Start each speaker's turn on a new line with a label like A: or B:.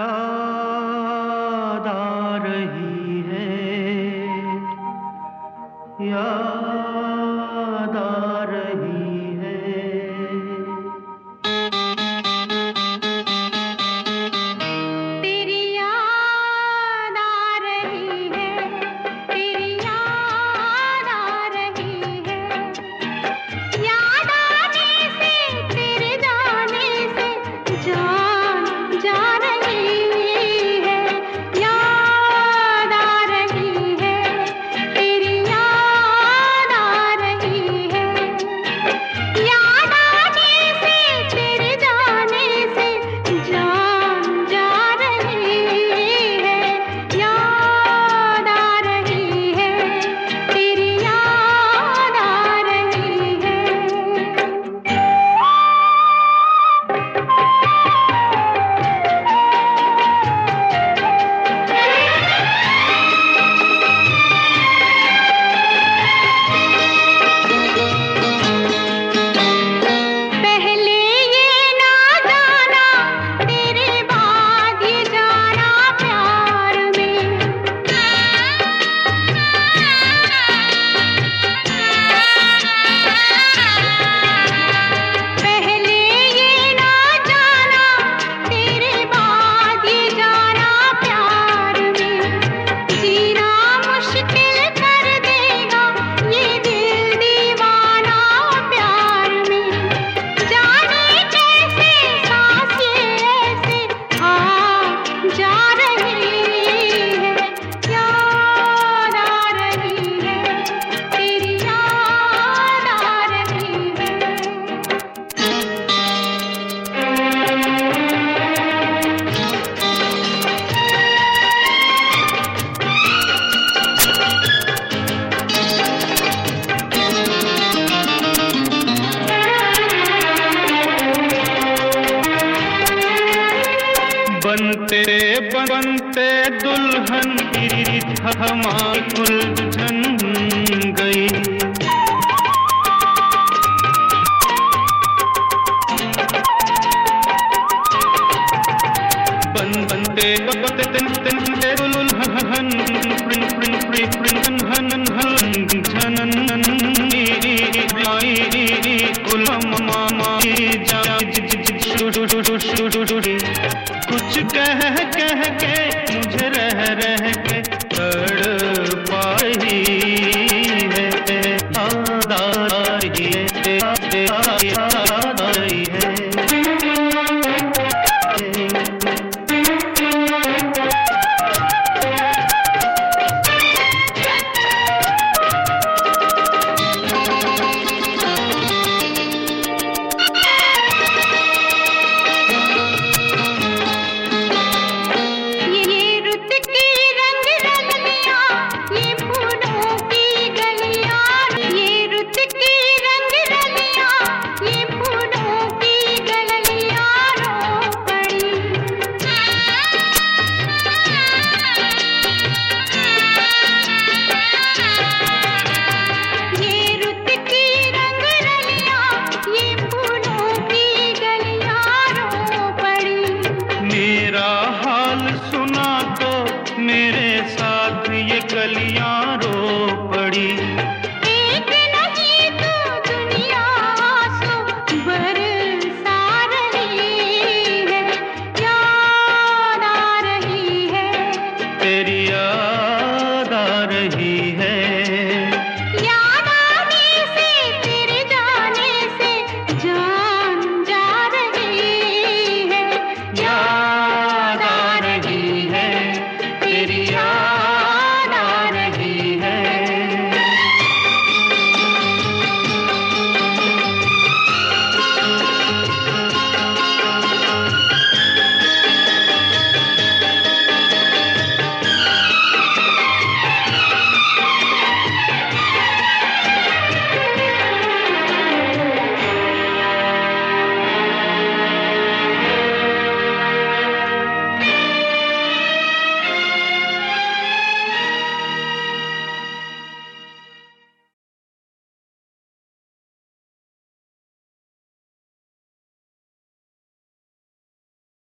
A: ना बनते दुल्हन की थमा उलझन कुछ कह कह के मुझे रह रह के तड़पा ही है आदा ही है मेरे